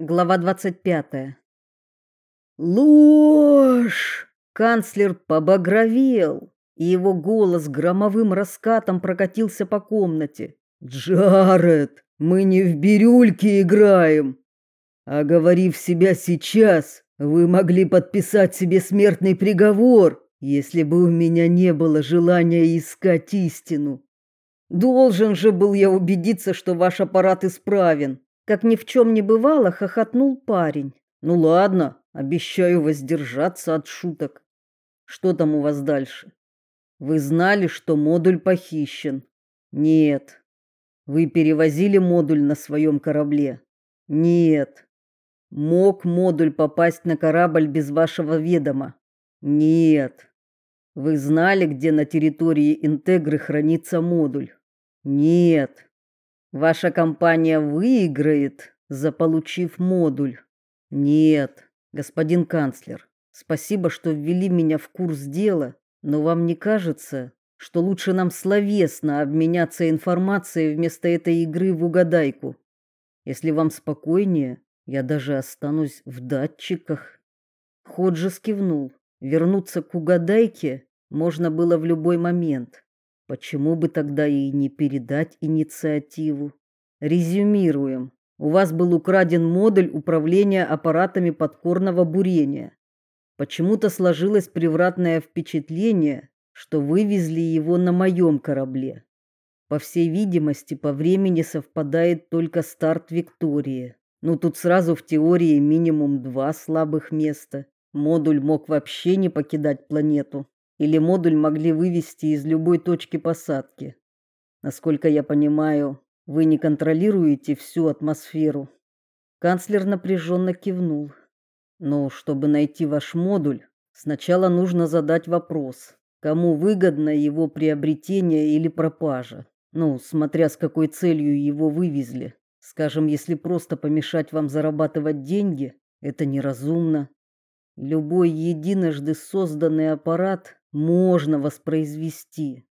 Глава 25. Ложь! Канцлер побагровел, и его голос громовым раскатом прокатился по комнате. Джаред, мы не в бирюльке играем. Оговорив себя сейчас, вы могли подписать себе смертный приговор, если бы у меня не было желания искать истину. Должен же был я убедиться, что ваш аппарат исправен. Как ни в чем не бывало, хохотнул парень. Ну ладно, обещаю воздержаться от шуток. Что там у вас дальше? Вы знали, что модуль похищен? Нет. Вы перевозили модуль на своем корабле? Нет. Мог модуль попасть на корабль без вашего ведома? Нет. Вы знали, где на территории Интегры хранится модуль? Нет. Ваша компания выиграет, заполучив модуль. Нет, господин канцлер. Спасибо, что ввели меня в курс дела, но вам не кажется, что лучше нам словесно обменяться информацией вместо этой игры в угадайку? Если вам спокойнее, я даже останусь в датчиках. Ходжес кивнул. Вернуться к угадайке можно было в любой момент. Почему бы тогда и не передать инициативу? Резюмируем. У вас был украден модуль управления аппаратами подкорного бурения. Почему-то сложилось превратное впечатление, что вывезли его на моем корабле. По всей видимости, по времени совпадает только старт Виктории. Ну тут сразу в теории минимум два слабых места. Модуль мог вообще не покидать планету или модуль могли вывести из любой точки посадки. Насколько я понимаю, вы не контролируете всю атмосферу. Канцлер напряженно кивнул. Но чтобы найти ваш модуль, сначала нужно задать вопрос, кому выгодно его приобретение или пропажа. Ну, смотря с какой целью его вывезли. Скажем, если просто помешать вам зарабатывать деньги, это неразумно. Любой единожды созданный аппарат можно воспроизвести.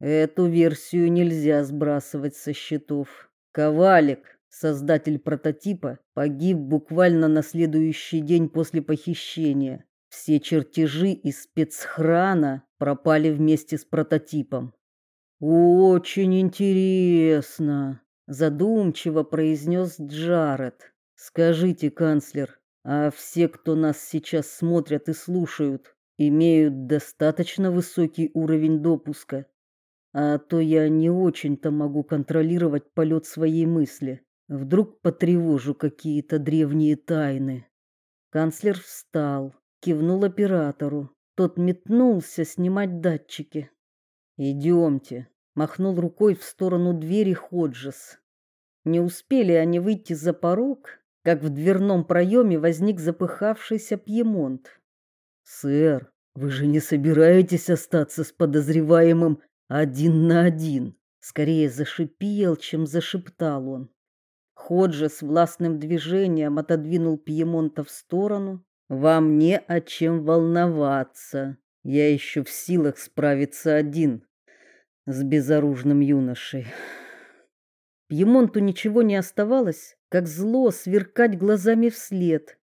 Эту версию нельзя сбрасывать со счетов. Ковалик, создатель прототипа, погиб буквально на следующий день после похищения. Все чертежи из спецхрана пропали вместе с прототипом. Очень интересно, задумчиво произнес Джаред. Скажите, канцлер, а все, кто нас сейчас смотрят и слушают, имеют достаточно высокий уровень допуска. А то я не очень-то могу контролировать полет своей мысли. Вдруг потревожу какие-то древние тайны. Канцлер встал, кивнул оператору. Тот метнулся снимать датчики. «Идемте», — махнул рукой в сторону двери Ходжес. Не успели они выйти за порог, как в дверном проеме возник запыхавшийся Пьемонт. Сэр, вы же не собираетесь остаться с подозреваемым один на один? Скорее зашипел, чем зашептал он. Ходжи с властным движением отодвинул Пьемонта в сторону. Вам не о чем волноваться. Я еще в силах справиться один с безоружным юношей. Пьемонту ничего не оставалось, как зло сверкать глазами вслед.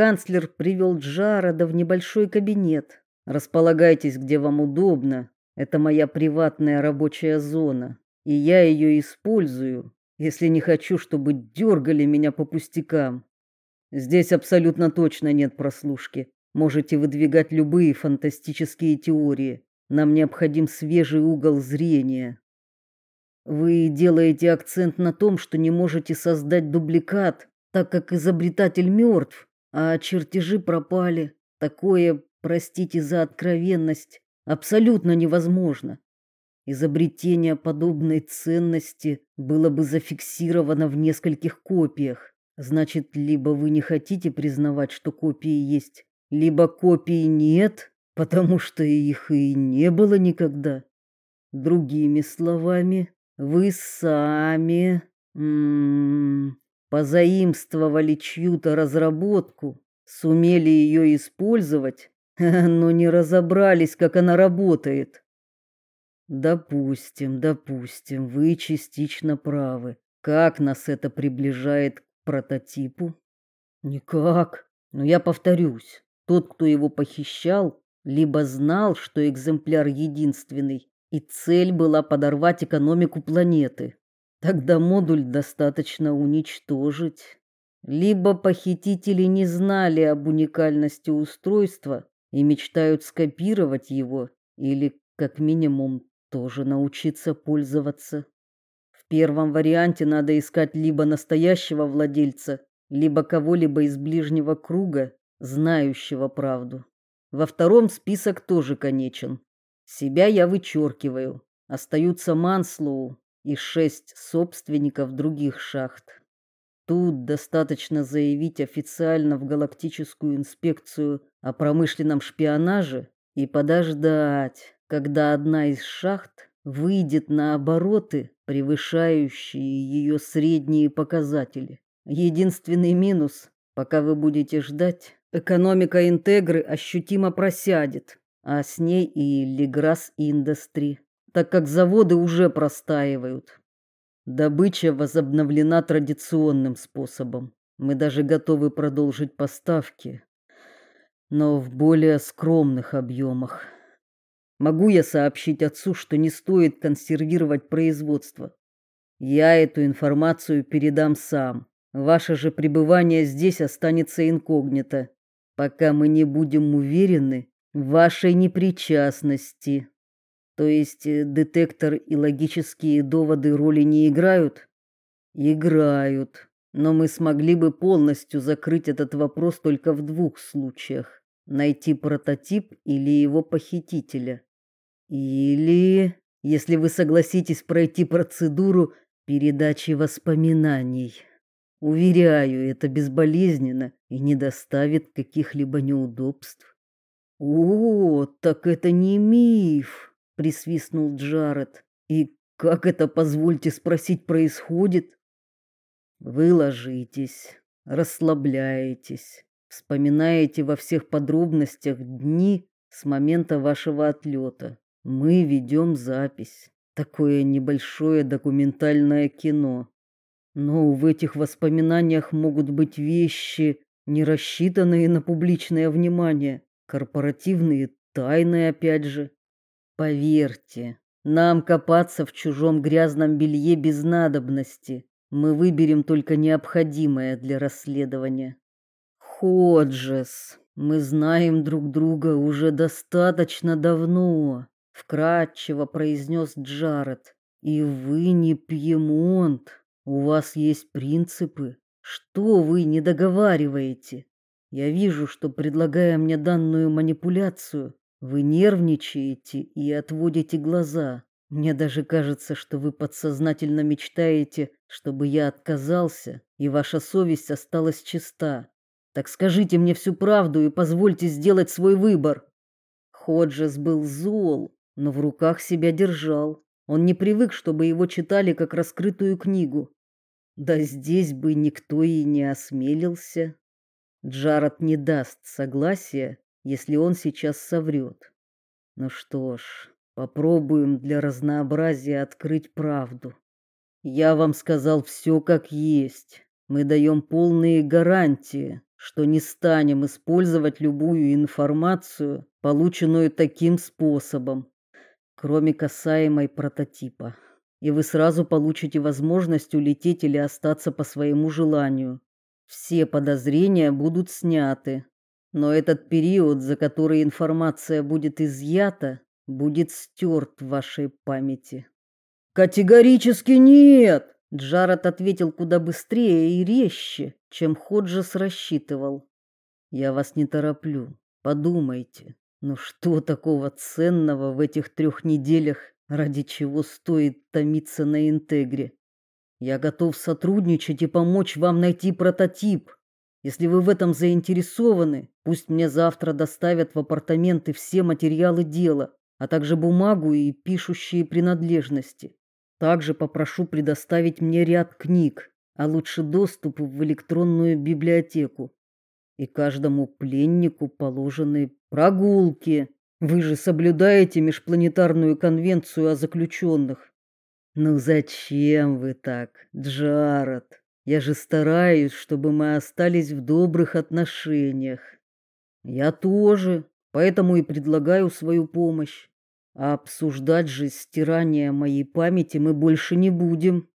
Канцлер привел Джарода в небольшой кабинет. Располагайтесь, где вам удобно. Это моя приватная рабочая зона, и я ее использую, если не хочу, чтобы дергали меня по пустякам. Здесь абсолютно точно нет прослушки. Можете выдвигать любые фантастические теории. Нам необходим свежий угол зрения. Вы делаете акцент на том, что не можете создать дубликат, так как изобретатель мертв а чертежи пропали. Такое, простите за откровенность, абсолютно невозможно. Изобретение подобной ценности было бы зафиксировано в нескольких копиях. Значит, либо вы не хотите признавать, что копии есть, либо копий нет, потому что их и не было никогда. Другими словами, вы сами м -м, позаимствовали чью-то разработку, сумели ее использовать, но не разобрались, как она работает. Допустим, допустим, вы частично правы. Как нас это приближает к прототипу? Никак. Но я повторюсь, тот, кто его похищал, либо знал, что экземпляр единственный, и цель была подорвать экономику планеты. Тогда модуль достаточно уничтожить. Либо похитители не знали об уникальности устройства и мечтают скопировать его, или, как минимум, тоже научиться пользоваться. В первом варианте надо искать либо настоящего владельца, либо кого-либо из ближнего круга, знающего правду. Во втором список тоже конечен. Себя я вычеркиваю. Остаются Манслоу и шесть собственников других шахт. Тут достаточно заявить официально в галактическую инспекцию о промышленном шпионаже и подождать, когда одна из шахт выйдет на обороты, превышающие ее средние показатели. Единственный минус, пока вы будете ждать, экономика Интегры ощутимо просядет, а с ней и Леграс Индастри, так как заводы уже простаивают. Добыча возобновлена традиционным способом. Мы даже готовы продолжить поставки, но в более скромных объемах. Могу я сообщить отцу, что не стоит консервировать производство? Я эту информацию передам сам. Ваше же пребывание здесь останется инкогнито, пока мы не будем уверены в вашей непричастности. То есть э, детектор и логические доводы роли не играют? Играют. Но мы смогли бы полностью закрыть этот вопрос только в двух случаях: найти прототип или его похитителя. Или, если вы согласитесь пройти процедуру передачи воспоминаний. Уверяю, это безболезненно и не доставит каких-либо неудобств. О, так это не миф, присвистнул Джаред. И как это, позвольте спросить, происходит? Вы ложитесь, расслабляетесь, вспоминаете во всех подробностях дни с момента вашего отлета. Мы ведем запись. Такое небольшое документальное кино. Но в этих воспоминаниях могут быть вещи, не рассчитанные на публичное внимание, корпоративные тайны опять же. Поверьте, нам копаться в чужом грязном белье без надобности. Мы выберем только необходимое для расследования. Ходжес, мы знаем друг друга уже достаточно давно, вкратчиво произнес Джаред. И вы не Пьемонт. У вас есть принципы. Что вы не договариваете? Я вижу, что предлагая мне данную манипуляцию, вы нервничаете и отводите глаза. Мне даже кажется, что вы подсознательно мечтаете, чтобы я отказался, и ваша совесть осталась чиста. Так скажите мне всю правду и позвольте сделать свой выбор. Ходжес был зол, но в руках себя держал. Он не привык, чтобы его читали как раскрытую книгу. Да здесь бы никто и не осмелился. Джаред не даст согласия, если он сейчас соврет. Ну что ж, попробуем для разнообразия открыть правду. Я вам сказал все как есть. Мы даем полные гарантии, что не станем использовать любую информацию, полученную таким способом кроме касаемой прототипа. И вы сразу получите возможность улететь или остаться по своему желанию. Все подозрения будут сняты. Но этот период, за который информация будет изъята, будет стерт в вашей памяти. Категорически нет, Джаред ответил куда быстрее и резче, чем Ходжес рассчитывал. Я вас не тороплю. Подумайте. Ну что такого ценного в этих трех неделях, ради чего стоит томиться на Интегре? Я готов сотрудничать и помочь вам найти прототип. Если вы в этом заинтересованы, пусть мне завтра доставят в апартаменты все материалы дела, а также бумагу и пишущие принадлежности. Также попрошу предоставить мне ряд книг, а лучше доступ в электронную библиотеку и каждому пленнику положены прогулки. Вы же соблюдаете межпланетарную конвенцию о заключенных. Ну зачем вы так, Джаред? Я же стараюсь, чтобы мы остались в добрых отношениях. Я тоже, поэтому и предлагаю свою помощь. А обсуждать же стирание моей памяти мы больше не будем.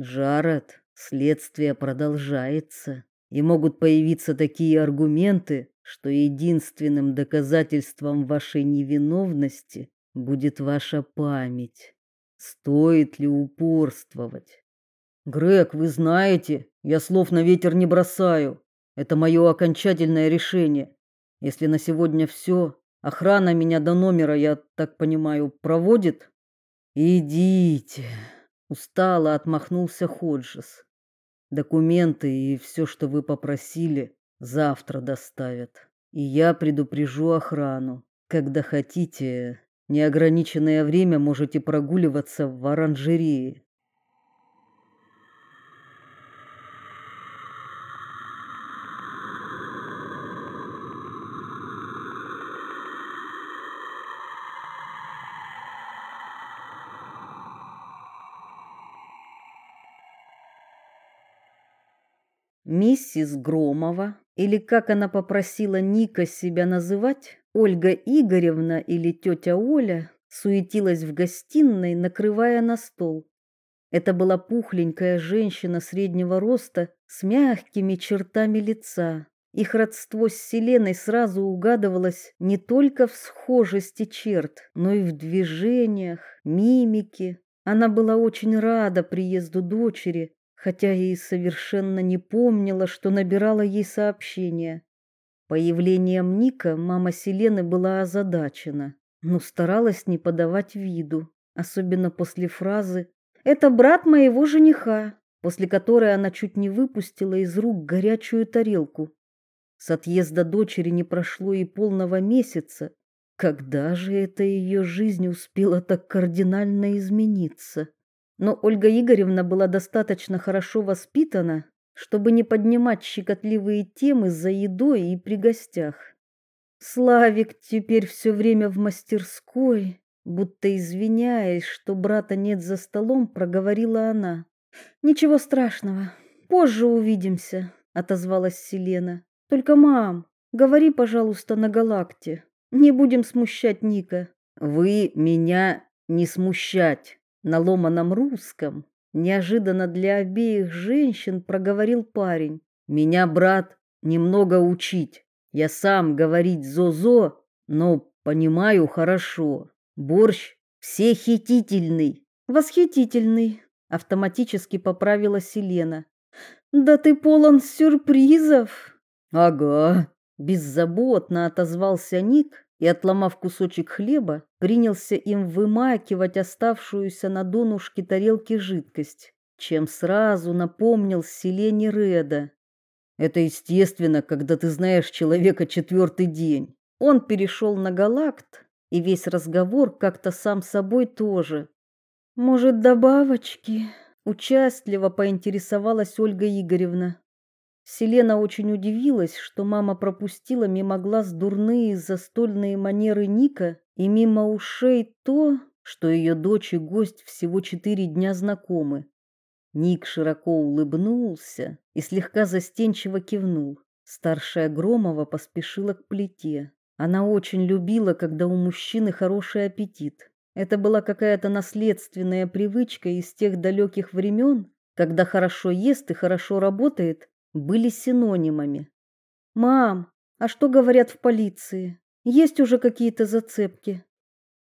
Джаред, следствие продолжается, и могут появиться такие аргументы, что единственным доказательством вашей невиновности будет ваша память. Стоит ли упорствовать? Грег, вы знаете, я слов на ветер не бросаю. Это мое окончательное решение. Если на сегодня все, охрана меня до номера, я так понимаю, проводит? Идите. Устало отмахнулся Ходжес. Документы и все, что вы попросили, завтра доставят. И я предупрежу охрану. Когда хотите, неограниченное время можете прогуливаться в оранжерее. Миссис Громова, или как она попросила Ника себя называть, Ольга Игоревна или тетя Оля, суетилась в гостиной, накрывая на стол. Это была пухленькая женщина среднего роста с мягкими чертами лица. Их родство с Селеной сразу угадывалось не только в схожести черт, но и в движениях, мимике. Она была очень рада приезду дочери, хотя и совершенно не помнила, что набирала ей сообщение. Появлением Ника мама Селены была озадачена, но старалась не подавать виду, особенно после фразы «Это брат моего жениха», после которой она чуть не выпустила из рук горячую тарелку. С отъезда дочери не прошло и полного месяца. Когда же эта ее жизнь успела так кардинально измениться? Но Ольга Игоревна была достаточно хорошо воспитана, чтобы не поднимать щекотливые темы за едой и при гостях. Славик теперь все время в мастерской, будто извиняясь, что брата нет за столом, проговорила она. Ничего страшного, позже увидимся, отозвалась Селена. Только, мам, говори, пожалуйста, на галакте. Не будем смущать Ника. Вы меня не смущать, на ломаном русском, неожиданно для обеих женщин проговорил парень. Меня, брат, немного учить. Я сам говорить зо-зо, но понимаю хорошо. Борщ всехитительный. Восхитительный, автоматически поправила Селена. Да ты полон сюрпризов. Ага, беззаботно отозвался Ник и, отломав кусочек хлеба, принялся им вымакивать оставшуюся на донышке тарелки жидкость, чем сразу напомнил селение Реда. Это естественно, когда ты знаешь человека четвертый день. Он перешел на галакт, и весь разговор как-то сам собой тоже. Может, добавочки? Участливо поинтересовалась Ольга Игоревна. Селена очень удивилась, что мама пропустила мимо глаз дурные застольные манеры Ника и мимо ушей то, что ее дочь и гость всего четыре дня знакомы. Ник широко улыбнулся и слегка застенчиво кивнул. Старшая Громова поспешила к плите. Она очень любила, когда у мужчины хороший аппетит. Это была какая-то наследственная привычка из тех далеких времен, когда хорошо ест и хорошо работает, были синонимами. «Мам, а что говорят в полиции? Есть уже какие-то зацепки?»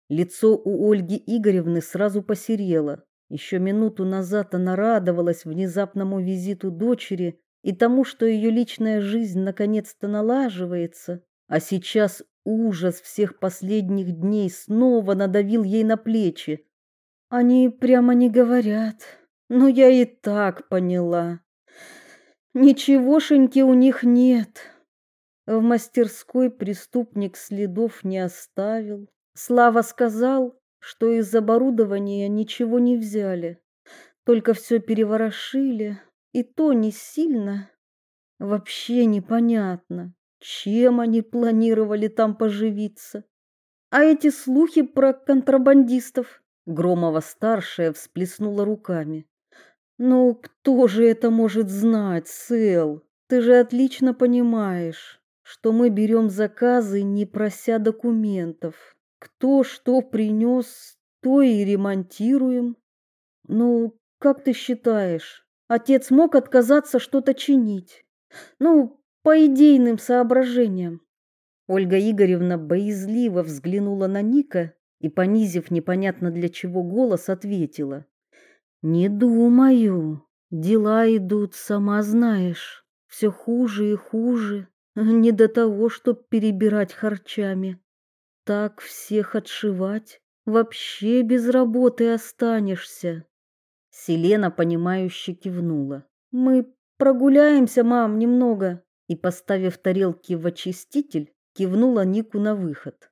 Лицо у Ольги Игоревны сразу посерело. Еще минуту назад она радовалась внезапному визиту дочери и тому, что ее личная жизнь наконец-то налаживается, а сейчас ужас всех последних дней снова надавил ей на плечи. Они прямо не говорят, но я и так поняла. Ничегошеньки у них нет. В мастерской преступник следов не оставил. Слава сказал, что из оборудования ничего не взяли, только все переворошили, и то не сильно. Вообще непонятно, чем они планировали там поживиться. А эти слухи про контрабандистов, Громова старшая всплеснула руками. Ну, кто же это может знать, Сэл? Ты же отлично понимаешь, что мы берем заказы, не прося документов. Кто что принес, то и ремонтируем. Ну, как ты считаешь, отец мог отказаться что-то чинить? Ну, по идейным соображениям. Ольга Игоревна боязливо взглянула на Ника и, понизив непонятно для чего голос, ответила. «Не думаю. Дела идут, сама знаешь, все хуже и хуже. Не до того, чтоб перебирать харчами. Так всех отшивать, вообще без работы останешься». Селена, понимающе кивнула. «Мы прогуляемся, мам, немного». И, поставив тарелки в очиститель, кивнула Нику на выход.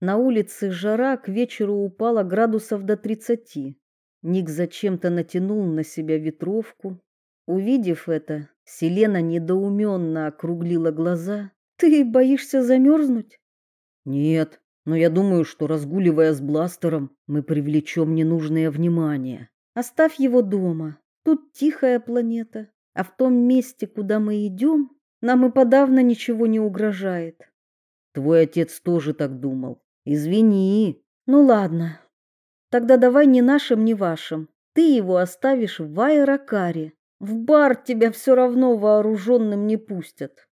На улице жара к вечеру упала градусов до тридцати. Ник зачем-то натянул на себя ветровку. Увидев это, Селена недоуменно округлила глаза. «Ты боишься замерзнуть?» «Нет, но я думаю, что, разгуливая с бластером, мы привлечем ненужное внимание». «Оставь его дома. Тут тихая планета, а в том месте, куда мы идем, нам и подавно ничего не угрожает». Твой отец тоже так думал. Извини. Ну ладно. Тогда давай ни нашим, ни вашим. Ты его оставишь в аэрокаре. В бар тебя все равно вооруженным не пустят.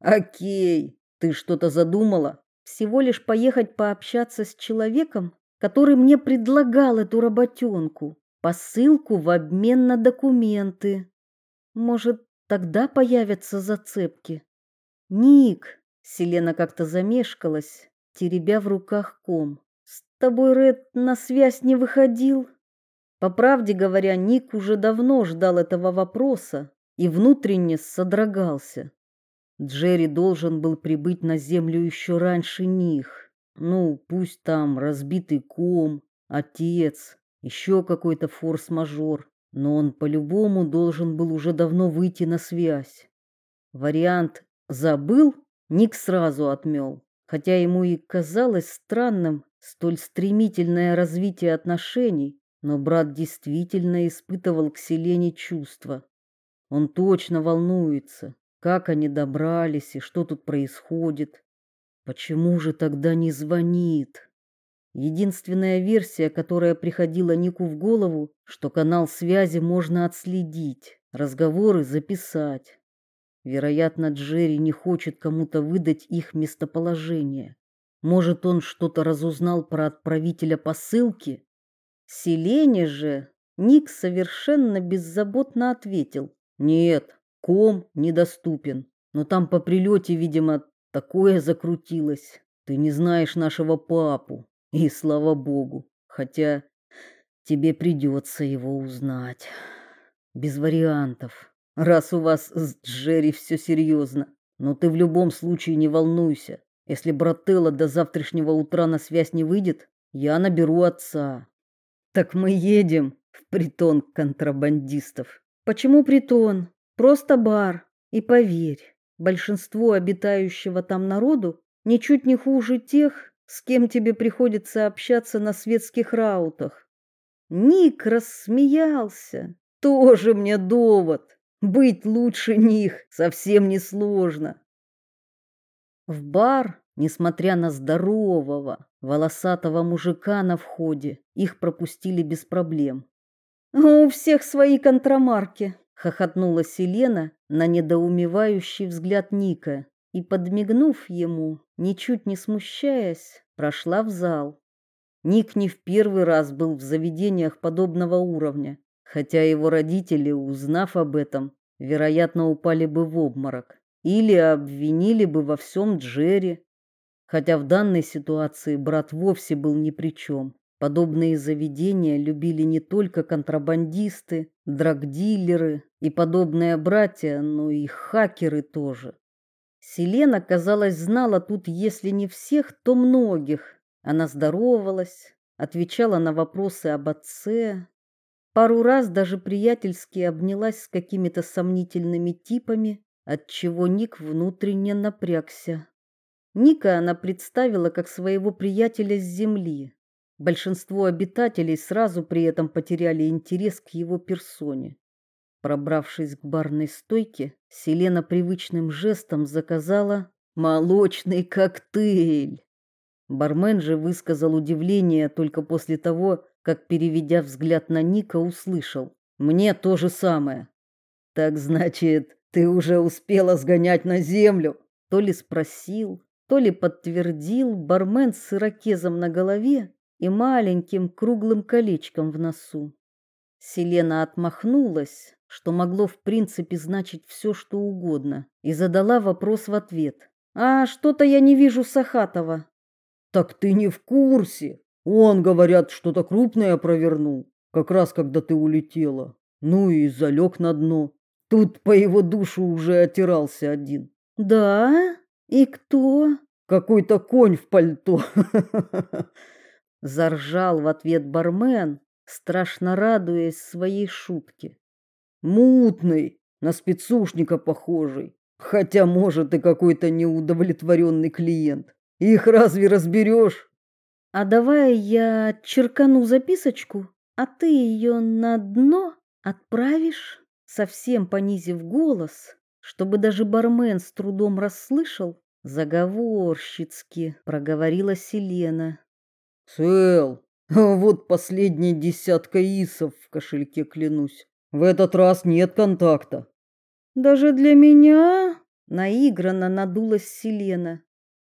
Окей. Ты что-то задумала? Всего лишь поехать пообщаться с человеком, который мне предлагал эту работенку, посылку в обмен на документы. Может, тогда появятся зацепки. Ник, Селена как-то замешкалась, теребя в руках ком. «С тобой Ред на связь не выходил?» По правде говоря, Ник уже давно ждал этого вопроса и внутренне содрогался. Джерри должен был прибыть на землю еще раньше них. Ну, пусть там разбитый ком, отец, еще какой-то форс-мажор, но он по-любому должен был уже давно выйти на связь. Вариант «забыл» Ник сразу отмел, хотя ему и казалось странным столь стремительное развитие отношений, но брат действительно испытывал к Селене чувства. Он точно волнуется, как они добрались и что тут происходит. Почему же тогда не звонит? Единственная версия, которая приходила Нику в голову, что канал связи можно отследить, разговоры записать. Вероятно, Джерри не хочет кому-то выдать их местоположение. Может, он что-то разузнал про отправителя посылки? Селене же Ник совершенно беззаботно ответил. Нет, ком недоступен. Но там по прилете, видимо, такое закрутилось. Ты не знаешь нашего папу. И слава богу. Хотя тебе придется его узнать. Без вариантов раз у вас с Джерри все серьезно. Но ты в любом случае не волнуйся. Если брателла до завтрашнего утра на связь не выйдет, я наберу отца. Так мы едем в притон контрабандистов. Почему притон? Просто бар. И поверь, большинство обитающего там народу ничуть не хуже тех, с кем тебе приходится общаться на светских раутах. Ник рассмеялся. Тоже мне довод. Быть лучше них совсем не сложно. В бар, несмотря на здорового, волосатого мужика на входе, их пропустили без проблем. У всех свои контрамарки, хохотнула Селена на недоумевающий взгляд Ника и, подмигнув ему, ничуть не смущаясь, прошла в зал. Ник не в первый раз был в заведениях подобного уровня хотя его родители, узнав об этом, вероятно, упали бы в обморок или обвинили бы во всем Джерри, хотя в данной ситуации брат вовсе был ни при чем. Подобные заведения любили не только контрабандисты, драгдилеры и подобные братья, но и хакеры тоже. Селена, казалось, знала тут, если не всех, то многих. Она здоровалась, отвечала на вопросы об отце, Пару раз даже приятельски обнялась с какими-то сомнительными типами, от чего Ник внутренне напрягся. Ника она представила как своего приятеля с земли. Большинство обитателей сразу при этом потеряли интерес к его персоне. Пробравшись к барной стойке, Селена привычным жестом заказала молочный коктейль. Бармен же высказал удивление только после того, как, переведя взгляд на Ника, услышал: "Мне то же самое". Так значит, ты уже успела сгонять на землю? То ли спросил, то ли подтвердил бармен с ирокезом на голове и маленьким круглым колечком в носу. Селена отмахнулась, что могло в принципе значить все, что угодно, и задала вопрос в ответ. «А что-то я не вижу Сахатова». «Так ты не в курсе. Он, говорят, что-то крупное провернул, как раз когда ты улетела. Ну и залег на дно. Тут по его душу уже отирался один». «Да? И кто?» «Какой-то конь в пальто». Заржал в ответ бармен, страшно радуясь своей шутке. Мутный, на спецушника похожий, хотя, может, и какой-то неудовлетворенный клиент. Их разве разберешь? А давай я черкану записочку, а ты ее на дно отправишь, совсем понизив голос, чтобы даже бармен с трудом расслышал, заговорщицки проговорила Селена. Цел, вот последняя десятка исов в кошельке клянусь. В этот раз нет контакта. Даже для меня наигранно надулась Селена.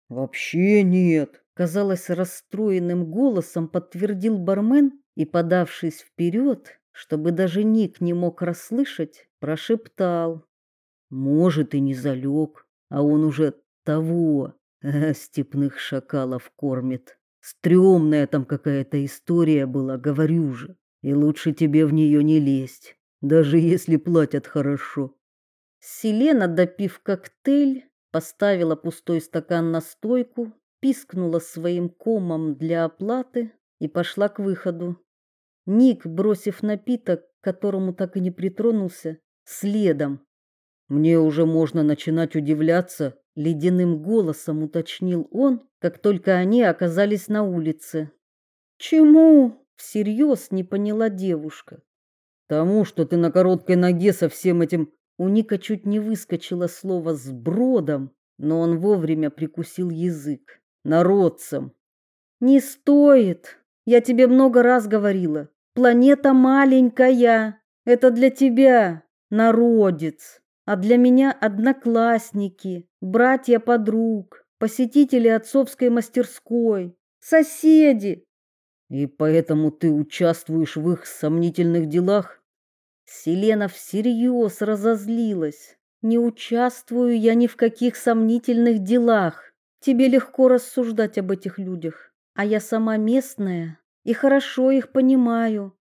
Вообще нет, казалось расстроенным голосом подтвердил бармен и, подавшись вперед, чтобы даже Ник не мог расслышать, прошептал: "Может, и не залег, а он уже того э, степных шакалов кормит. Стрёмная там какая-то история была, говорю же, и лучше тебе в нее не лезть даже если платят хорошо. Селена, допив коктейль, поставила пустой стакан на стойку, пискнула своим комом для оплаты и пошла к выходу. Ник, бросив напиток, к которому так и не притронулся, следом. Мне уже можно начинать удивляться, ледяным голосом уточнил он, как только они оказались на улице. Чему? всерьез не поняла девушка. Тому, что ты на короткой ноге со всем этим... У Ника чуть не выскочило слово с бродом, но он вовремя прикусил язык. Народцем. Не стоит. Я тебе много раз говорила. Планета маленькая. Это для тебя, народец. А для меня одноклассники, братья подруг, посетители отцовской мастерской, соседи. И поэтому ты участвуешь в их сомнительных делах? Селена всерьез разозлилась. Не участвую я ни в каких сомнительных делах. Тебе легко рассуждать об этих людях, а я сама местная и хорошо их понимаю.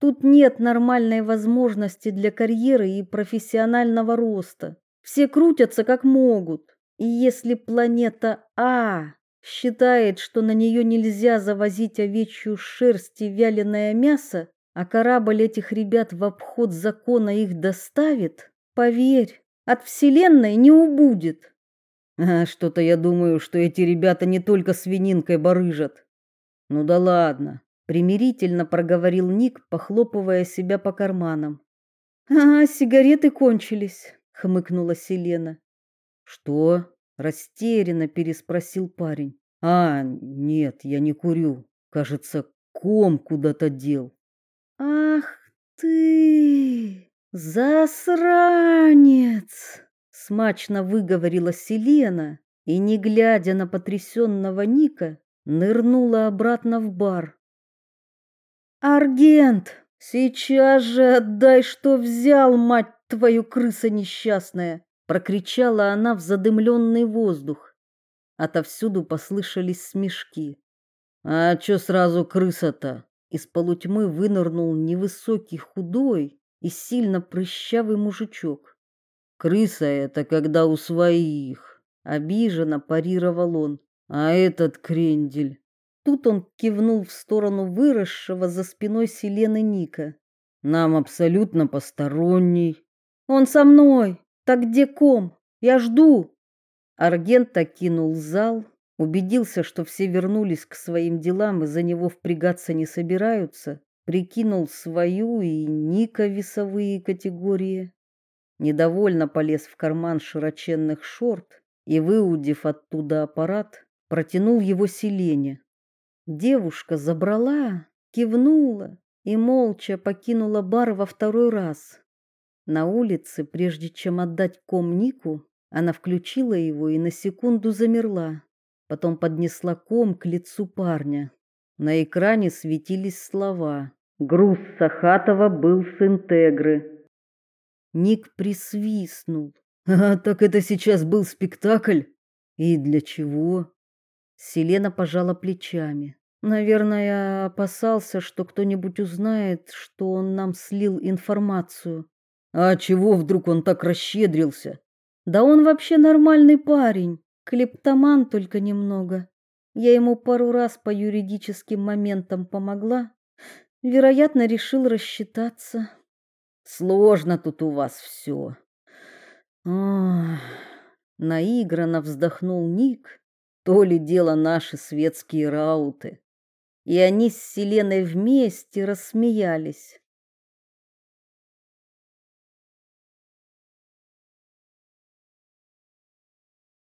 Тут нет нормальной возможности для карьеры и профессионального роста. Все крутятся как могут. И если планета А считает, что на нее нельзя завозить овечью шерсть и вяленое мясо, а корабль этих ребят в обход закона их доставит, поверь, от вселенной не убудет. А что-то я думаю, что эти ребята не только свининкой барыжат. Ну да ладно, примирительно проговорил Ник, похлопывая себя по карманам. А, сигареты кончились, хмыкнула Селена. Что? растерянно переспросил парень. А, нет, я не курю. Кажется, ком куда-то дел. Ах ты, засранец, смачно выговорила Селена и, не глядя на потрясенного Ника, нырнула обратно в бар. Аргент, сейчас же отдай, что взял, мать твою, крыса несчастная прокричала она в задымленный воздух. Отовсюду послышались смешки. А чё сразу крыса-то? Из полутьмы вынырнул невысокий, худой и сильно прыщавый мужичок. Крыса это когда у своих, обиженно парировал он. А этот крендель. Тут он кивнул в сторону выросшего за спиной Селены Ника. Нам абсолютно посторонний. Он со мной. Так где ком? Я жду. Аргент окинул зал, убедился, что все вернулись к своим делам и за него впрягаться не собираются, прикинул свою и Ника весовые категории. Недовольно полез в карман широченных шорт и, выудив оттуда аппарат, протянул его Селене. Девушка забрала, кивнула и молча покинула бар во второй раз. На улице, прежде чем отдать ком Нику, она включила его и на секунду замерла. Потом поднесла ком к лицу парня. На экране светились слова. Груз Сахатова был с Интегры. Ник присвистнул. А, так это сейчас был спектакль? И для чего? Селена пожала плечами. Наверное, опасался, что кто-нибудь узнает, что он нам слил информацию. А чего вдруг он так расщедрился? Да он вообще нормальный парень, клептоман только немного. Я ему пару раз по юридическим моментам помогла. Вероятно, решил рассчитаться. Сложно тут у вас все. Ах, наигранно вздохнул Ник. То ли дело наши светские рауты. И они с Селеной вместе рассмеялись.